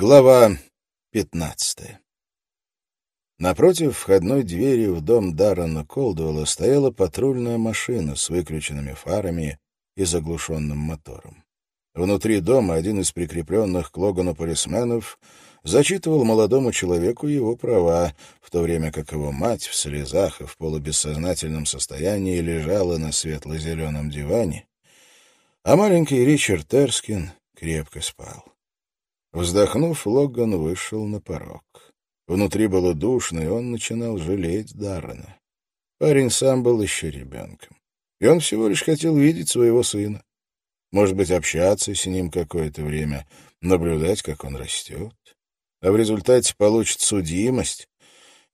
Глава пятнадцатая Напротив входной двери в дом Даррена Колдуэлла стояла патрульная машина с выключенными фарами и заглушенным мотором. Внутри дома один из прикрепленных к Логану полисменов зачитывал молодому человеку его права, в то время как его мать в слезах и в полубессознательном состоянии лежала на светло-зеленом диване, а маленький Ричард Терскин крепко спал. Вздохнув, Логан вышел на порог. Внутри было душно, и он начинал жалеть Даррена. Парень сам был еще ребенком. И он всего лишь хотел видеть своего сына. Может быть, общаться с ним какое-то время, наблюдать, как он растет. А в результате получит судимость,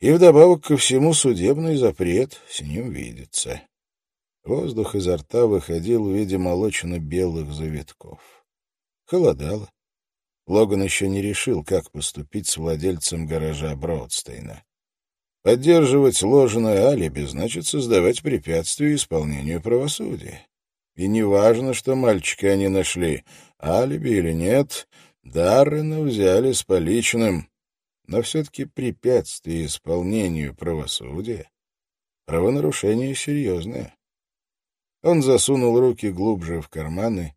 и вдобавок ко всему судебный запрет с ним видится. Воздух изо рта выходил в виде молочно-белых завитков. Холодало. Логан еще не решил, как поступить с владельцем гаража Бродстейна. Поддерживать ложное алиби значит создавать препятствия исполнению правосудия. И неважно, что мальчика они нашли, алиби или нет, Даррена взяли с поличным. Но все-таки препятствие исполнению правосудия — правонарушение серьезное. Он засунул руки глубже в карманы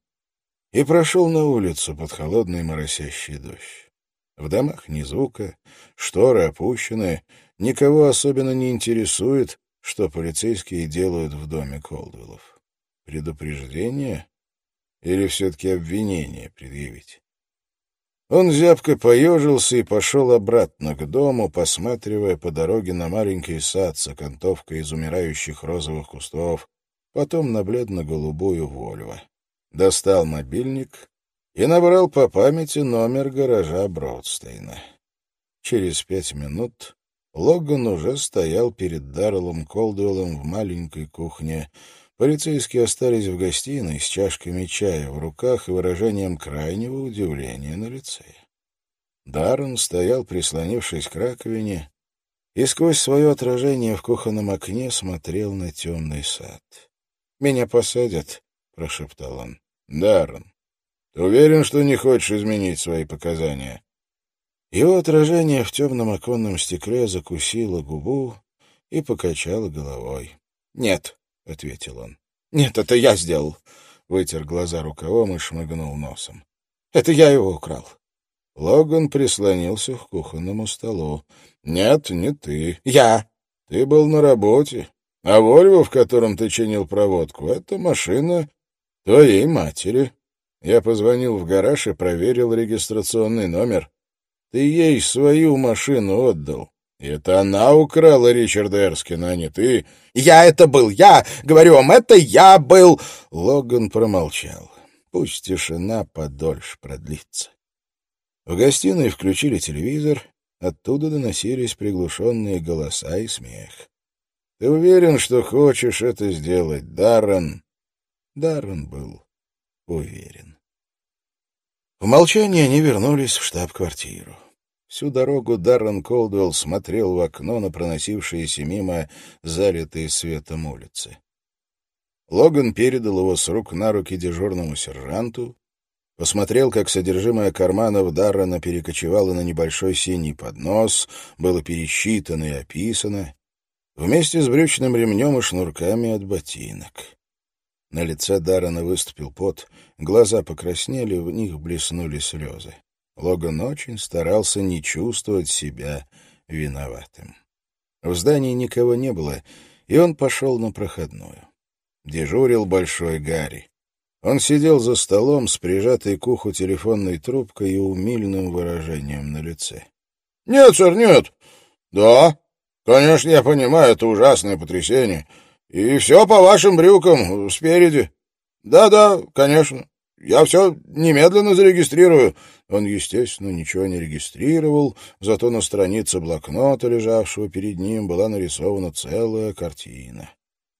и прошел на улицу под холодный моросящий дождь. В домах ни звука, шторы опущены, никого особенно не интересует, что полицейские делают в доме Колдвиллов. Предупреждение или все-таки обвинение предъявить? Он зябко поежился и пошел обратно к дому, посматривая по дороге на маленький сад с окантовкой из умирающих розовых кустов, потом на бледно-голубую Вольво достал мобильник и набрал по памяти номер гаража Бродстейна. Через пять минут Логан уже стоял перед Дарреллом Колдуэллом в маленькой кухне. Полицейские остались в гостиной с чашками чая в руках и выражением крайнего удивления на лице. Даррен стоял, прислонившись к раковине, и сквозь свое отражение в кухонном окне смотрел на темный сад. «Меня посадят», — прошептал он. Даррен, ты уверен, что не хочешь изменить свои показания? Его отражение в темном оконном стекле закусило губу и покачало головой. «Нет», — ответил он. «Нет, это я сделал», — вытер глаза рукавом и шмыгнул носом. «Это я его украл». Логан прислонился к кухонному столу. «Нет, не ты. Я. Ты был на работе. А Вольво, в котором ты чинил проводку, — это машина Твоей матери. Я позвонил в гараж и проверил регистрационный номер. Ты ей свою машину отдал. Это она украла Ричарда Эрскина, а не ты. Я это был, я! Говорю вам, это я был! Логан промолчал. Пусть тишина подольше продлится. В гостиной включили телевизор. Оттуда доносились приглушенные голоса и смех. «Ты уверен, что хочешь это сделать, Даррен?» Даррен был уверен. В молчании они вернулись в штаб-квартиру. Всю дорогу Даррен Колдуэлл смотрел в окно на проносившиеся мимо залитые светом улицы. Логан передал его с рук на руки дежурному сержанту, посмотрел, как содержимое карманов Даррена перекочевало на небольшой синий поднос, было пересчитано и описано, вместе с брючным ремнем и шнурками от ботинок. На лице Даррена выступил пот, глаза покраснели, в них блеснули слезы. Логан очень старался не чувствовать себя виноватым. В здании никого не было, и он пошел на проходную. Дежурил большой Гарри. Он сидел за столом с прижатой к уху телефонной трубкой и умильным выражением на лице. — Нет, сэр, нет. — Да, конечно, я понимаю, это ужасное потрясение. И все по вашим брюкам, спереди. Да-да, конечно. Я все немедленно зарегистрирую. Он, естественно, ничего не регистрировал, зато на странице блокнота, лежавшего перед ним, была нарисована целая картина.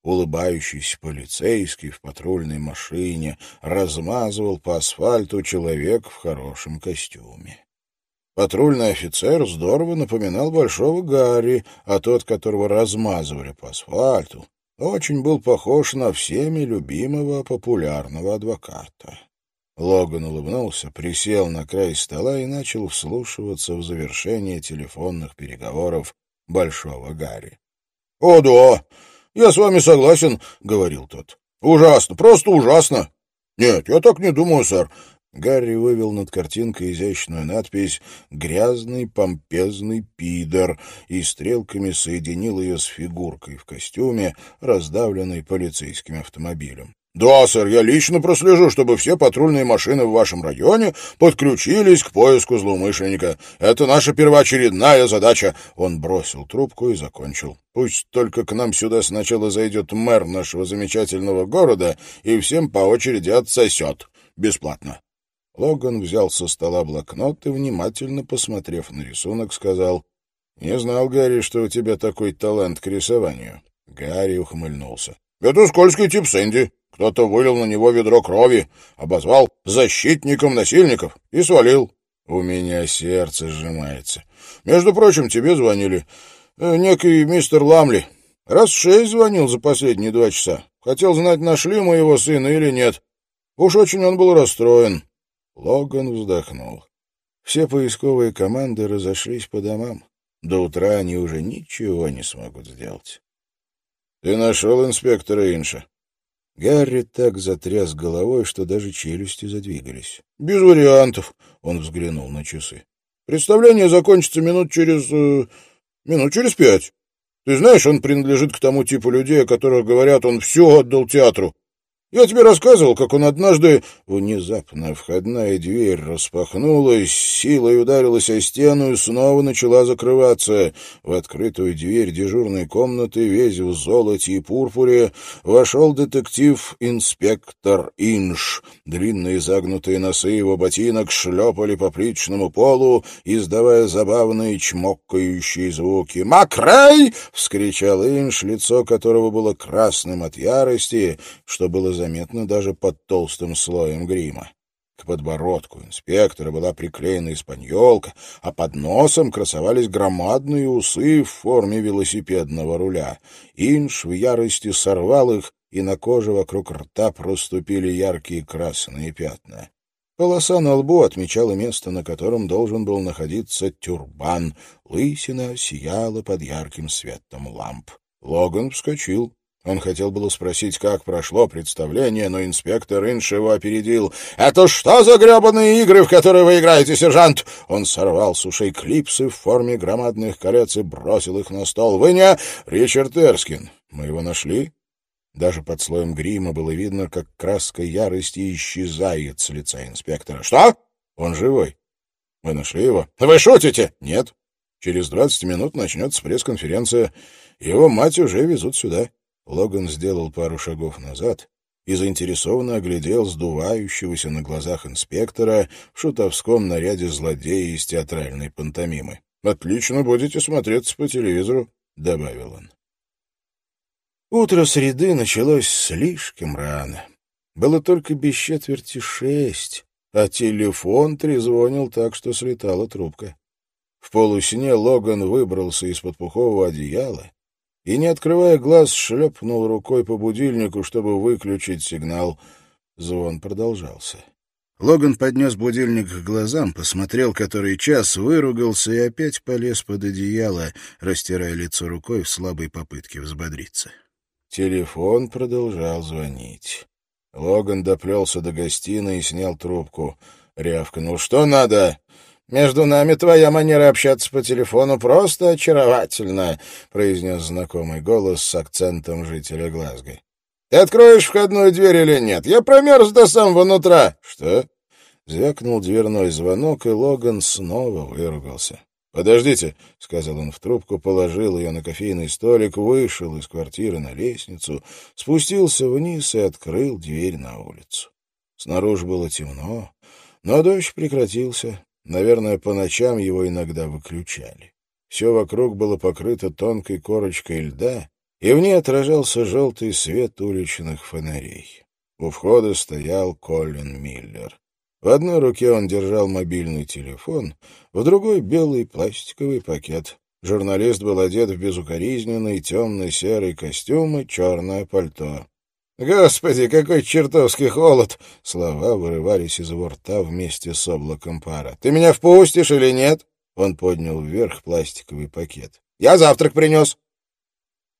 Улыбающийся полицейский в патрульной машине размазывал по асфальту человек в хорошем костюме. Патрульный офицер здорово напоминал большого Гарри, а тот, которого размазывали по асфальту, очень был похож на всеми любимого популярного адвоката. Логан улыбнулся, присел на край стола и начал вслушиваться в завершение телефонных переговоров Большого Гарри. — О, да, я с вами согласен, — говорил тот. — Ужасно, просто ужасно. — Нет, я так не думаю, сэр. Гарри вывел над картинкой изящную надпись «Грязный помпезный пидор» и стрелками соединил ее с фигуркой в костюме, раздавленной полицейским автомобилем. «Да, сэр, я лично прослежу, чтобы все патрульные машины в вашем районе подключились к поиску злоумышленника. Это наша первоочередная задача». Он бросил трубку и закончил. «Пусть только к нам сюда сначала зайдет мэр нашего замечательного города и всем по очереди отсосет. Бесплатно». Логан взял со стола блокнот и, внимательно посмотрев на рисунок, сказал, «Не знал, Гарри, что у тебя такой талант к рисованию». Гарри ухмыльнулся. «Это скользкий тип Сэнди. Кто-то вылил на него ведро крови, обозвал защитником насильников и свалил. У меня сердце сжимается. Между прочим, тебе звонили. Э, некий мистер Ламли. Раз шесть звонил за последние два часа. Хотел знать, нашли мы его сына или нет. Уж очень он был расстроен. Логан вздохнул. Все поисковые команды разошлись по домам. До утра они уже ничего не смогут сделать. — Ты нашел инспектора Инша? Гарри так затряс головой, что даже челюсти задвигались. — Без вариантов, — он взглянул на часы. — Представление закончится минут через... Э, минут через пять. Ты знаешь, он принадлежит к тому типу людей, о которых говорят, он все отдал театру. Я тебе рассказывал, как он однажды... Внезапно входная дверь распахнулась, силой ударилась о стену и снова начала закрываться. В открытую дверь дежурной комнаты, весь в золоте и пурпуре, вошел детектив-инспектор Инш. Длинные загнутые носы его ботинок шлепали по плиточному полу, издавая забавные чмокающие звуки. «Макрей!» — вскричал Инш, лицо которого было красным от ярости, что было заметно даже под толстым слоем грима. К подбородку инспектора была приклеена испаньолка, а под носом красовались громадные усы в форме велосипедного руля. Инш в ярости сорвал их, и на коже вокруг рта проступили яркие красные пятна. Полоса на лбу отмечала место, на котором должен был находиться тюрбан. Лысина сияла под ярким светом ламп. Логан вскочил. Он хотел было спросить, как прошло представление, но инспектор Инш его опередил. «Это что за гребаные игры, в которые вы играете, сержант?» Он сорвал с ушей клипсы в форме громадных колец и бросил их на стол. «Вы не Ричард Эрскин. Мы его нашли?» Даже под слоем грима было видно, как краска ярости исчезает с лица инспектора. «Что? Он живой. Мы нашли его. Вы шутите?» «Нет. Через двадцать минут начнется пресс-конференция. Его мать уже везут сюда». Логан сделал пару шагов назад и заинтересованно оглядел сдувающегося на глазах инспектора в шутовском наряде злодея из театральной пантомимы. «Отлично будете смотреться по телевизору», — добавил он. Утро среды началось слишком рано. Было только без четверти шесть, а телефон трезвонил так, что слетала трубка. В полусне Логан выбрался из-под пухового одеяла и, не открывая глаз, шлепнул рукой по будильнику, чтобы выключить сигнал. Звон продолжался. Логан поднес будильник к глазам, посмотрел который час, выругался и опять полез под одеяло, растирая лицо рукой в слабой попытке взбодриться. Телефон продолжал звонить. Логан доплелся до гостиной и снял трубку. Рявкнул. «Что надо?» «Между нами твоя манера общаться по телефону просто очаровательна», — произнес знакомый голос с акцентом жителя Глазго. «Ты откроешь входную дверь или нет? Я промерз до самого нутра». «Что?» Звякнул дверной звонок, и Логан снова выругался. «Подождите», — сказал он в трубку, положил ее на кофейный столик, вышел из квартиры на лестницу, спустился вниз и открыл дверь на улицу. Снаружи было темно, но дождь прекратился, Наверное, по ночам его иногда выключали. Все вокруг было покрыто тонкой корочкой льда, и в ней отражался желтый свет уличных фонарей. У входа стоял Колин Миллер. В одной руке он держал мобильный телефон, в другой — белый пластиковый пакет. Журналист был одет в безукоризненный темно-серый костюм и черное пальто. «Господи, какой чертовский холод!» Слова вырывались из его рта вместе с облаком пара. «Ты меня впустишь или нет?» Он поднял вверх пластиковый пакет. «Я завтрак принес!»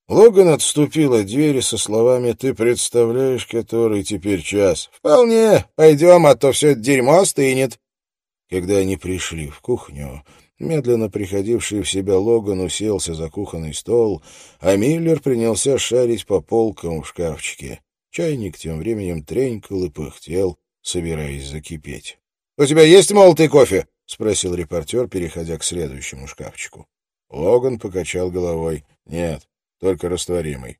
Логан отступил от двери со словами «Ты представляешь, который теперь час?» «Вполне. Пойдем, а то все это дерьмо остынет». Когда они пришли в кухню, медленно приходивший в себя Логан уселся за кухонный стол, а Миллер принялся шарить по полкам в шкафчике. Чайник тем временем тренькал и пыхтел, собираясь закипеть. — У тебя есть молотый кофе? — спросил репортер, переходя к следующему шкафчику. Логан покачал головой. — Нет, только растворимый.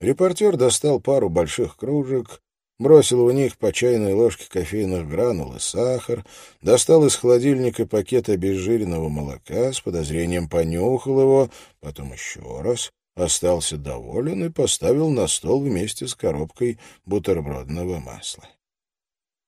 Репортер достал пару больших кружек, бросил в них по чайной ложке кофейных гранул и сахар, достал из холодильника пакет обезжиренного молока, с подозрением понюхал его, потом еще раз, остался доволен и поставил на стол вместе с коробкой бутербродного масла.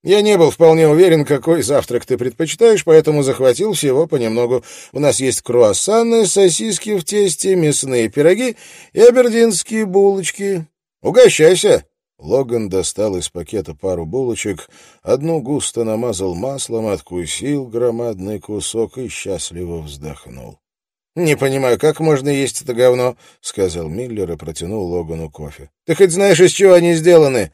Я не был вполне уверен, какой завтрак ты предпочитаешь, поэтому захватил всего понемногу. У нас есть круассаны, сосиски в тесте, мясные пироги и абердинские булочки. Угощайся!» Логан достал из пакета пару булочек, одну густо намазал маслом, откусил громадный кусок и счастливо вздохнул. «Не понимаю, как можно есть это говно?» — сказал Миллер и протянул Логану кофе. «Ты хоть знаешь, из чего они сделаны?»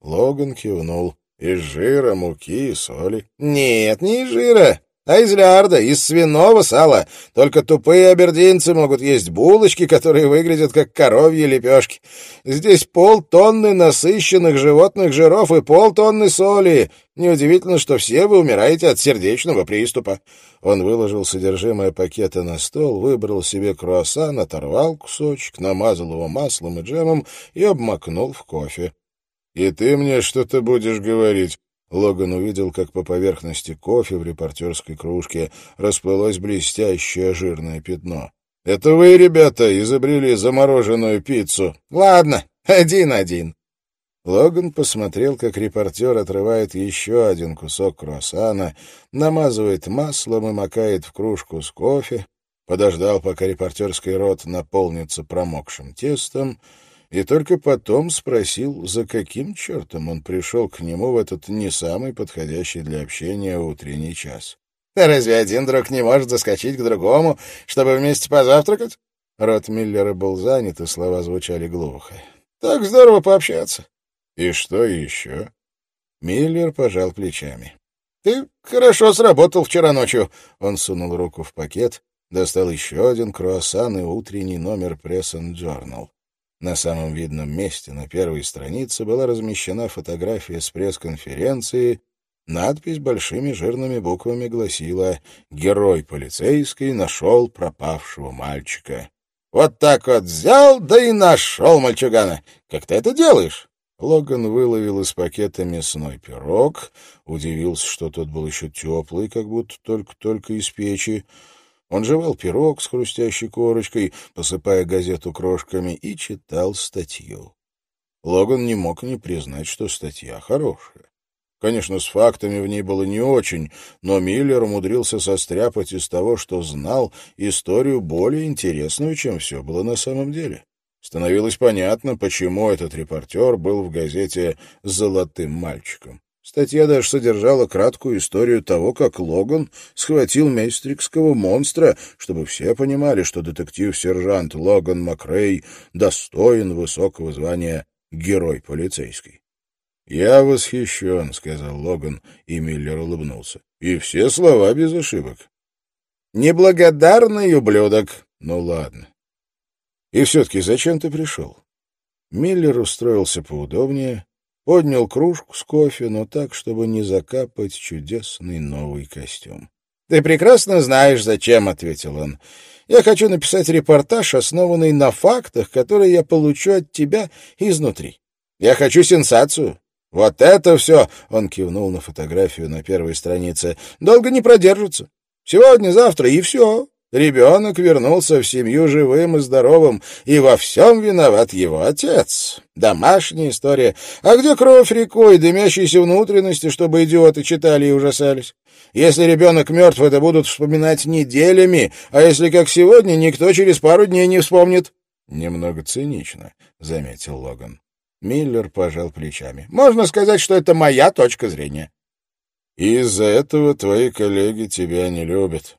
Логан кивнул. Из жира, муки и соли. Нет, не из жира, а из лярда, из свиного сала. Только тупые абердинцы могут есть булочки, которые выглядят как коровьи лепешки. Здесь полтонны насыщенных животных жиров и полтонны соли. Неудивительно, что все вы умираете от сердечного приступа. Он выложил содержимое пакета на стол, выбрал себе круассан, оторвал кусочек, намазал его маслом и джемом и обмакнул в кофе. «И ты мне что-то будешь говорить?» Логан увидел, как по поверхности кофе в репортерской кружке расплылось блестящее жирное пятно. «Это вы, ребята, изобрели замороженную пиццу?» «Ладно, один-один». Логан посмотрел, как репортер отрывает еще один кусок круассана, намазывает маслом и макает в кружку с кофе, подождал, пока репортерский рот наполнится промокшим тестом, и только потом спросил, за каким чертом он пришел к нему в этот не самый подходящий для общения утренний час. «Разве один друг не может заскочить к другому, чтобы вместе позавтракать?» Рот Миллера был занят, и слова звучали глухо. «Так здорово пообщаться». «И что еще?» Миллер пожал плечами. «Ты хорошо сработал вчера ночью». Он сунул руку в пакет, достал еще один круассан и утренний номер Press and Journal. На самом видном месте на первой странице была размещена фотография с пресс-конференции. Надпись большими жирными буквами гласила «Герой полицейский нашел пропавшего мальчика». «Вот так вот взял, да и нашел мальчугана. Как ты это делаешь?» Логан выловил из пакета мясной пирог, удивился, что тот был еще теплый, как будто только-только из печи, он жевал пирог с хрустящей корочкой, посыпая газету крошками, и читал статью. Логан не мог не признать, что статья хорошая. Конечно, с фактами в ней было не очень, но Миллер умудрился состряпать из того, что знал, историю более интересную, чем все было на самом деле. Становилось понятно, почему этот репортер был в газете «Золотым мальчиком». Статья даже содержала краткую историю того, как Логан схватил мейстрикского монстра, чтобы все понимали, что детектив-сержант Логан Макрей достоин высокого звания «Герой полицейский». «Я восхищен», — сказал Логан, и Миллер улыбнулся. «И все слова без ошибок». «Неблагодарный ублюдок». «Ну ладно». «И все-таки зачем ты пришел?» Миллер устроился поудобнее, Поднял кружку с кофе, но так, чтобы не закапать чудесный новый костюм. — Ты прекрасно знаешь, зачем, — ответил он. — Я хочу написать репортаж, основанный на фактах, которые я получу от тебя изнутри. Я хочу сенсацию. Вот это все, — он кивнул на фотографию на первой странице, — долго не продержится. Сегодня-завтра и все. Ребенок вернулся в семью живым и здоровым, и во всем виноват его отец. Домашняя история. А где кровь рекой, дымящиеся внутренности, чтобы идиоты читали и ужасались? Если ребенок мертв, это будут вспоминать неделями, а если как сегодня, никто через пару дней не вспомнит. — Немного цинично, — заметил Логан. Миллер пожал плечами. «Можно сказать, что это моя точка зрения». «Из-за этого твои коллеги тебя не любят».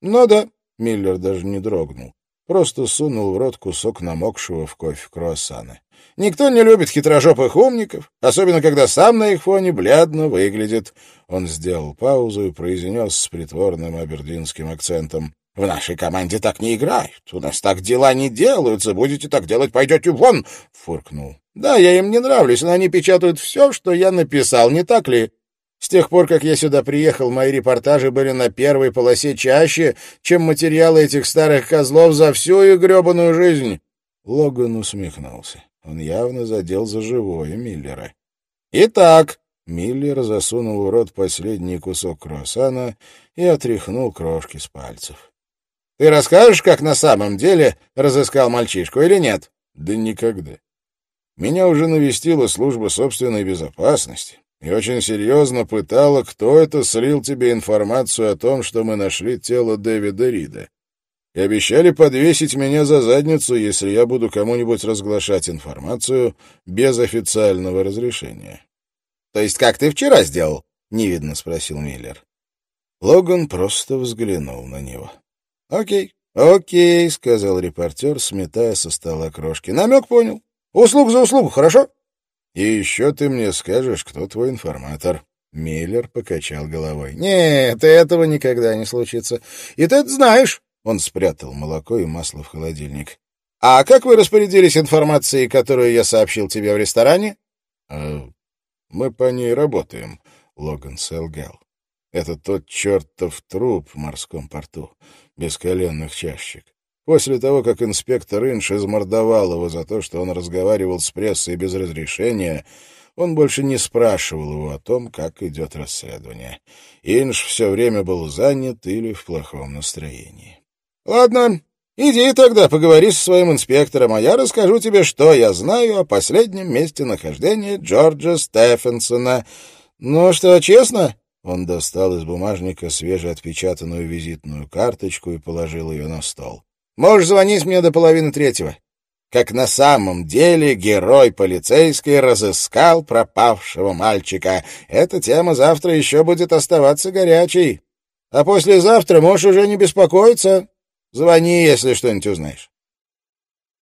«Ну да». Миллер даже не дрогнул. Просто сунул в рот кусок намокшего в кофе круассана. «Никто не любит хитрожопых умников, особенно когда сам на их фоне блядно выглядит». Он сделал паузу и произнес с притворным абердинским акцентом. В нашей команде так не играют. У нас так дела не делаются. Будете так делать, пойдете вон!» — фыркнул. «Да, я им не нравлюсь, но они печатают все, что я написал, не так ли? С тех пор, как я сюда приехал, мои репортажи были на первой полосе чаще, чем материалы этих старых козлов за всю их гребаную жизнь». Логан усмехнулся. Он явно задел за живое Миллера. «Итак, Миллер засунул в рот последний кусок круассана и отряхнул крошки с пальцев. Ты расскажешь, как на самом деле разыскал мальчишку или нет? Да никогда. Меня уже навестила служба собственной безопасности и очень серьезно пытала, кто это слил тебе информацию о том, что мы нашли тело Дэвида Рида. И обещали подвесить меня за задницу, если я буду кому-нибудь разглашать информацию без официального разрешения. — То есть как ты вчера сделал? — невидно спросил Миллер. Логан просто взглянул на него. «Окей, окей», — сказал репортер, сметая со стола крошки. «Намек понял. Услуг за услугу, хорошо?» «И еще ты мне скажешь, кто твой информатор». Миллер покачал головой. «Нет, этого никогда не случится. И ты это знаешь». Он спрятал молоко и масло в холодильник. «А как вы распорядились информацией, которую я сообщил тебе в ресторане?» а, «Мы по ней работаем», — Логан солгал. «Это тот чертов труп в морском порту без коленных чашек. После того, как инспектор Инш измордовал его за то, что он разговаривал с прессой без разрешения, он больше не спрашивал его о том, как идет расследование. Инш все время был занят или в плохом настроении. — Ладно, иди тогда поговори со своим инспектором, а я расскажу тебе, что я знаю о последнем месте нахождения Джорджа Стефенсона. Ну что, честно? Он достал из бумажника свежеотпечатанную визитную карточку и положил ее на стол. «Можешь звонить мне до половины третьего. Как на самом деле герой полицейский разыскал пропавшего мальчика. Эта тема завтра еще будет оставаться горячей. А послезавтра можешь уже не беспокоиться. Звони, если что-нибудь узнаешь».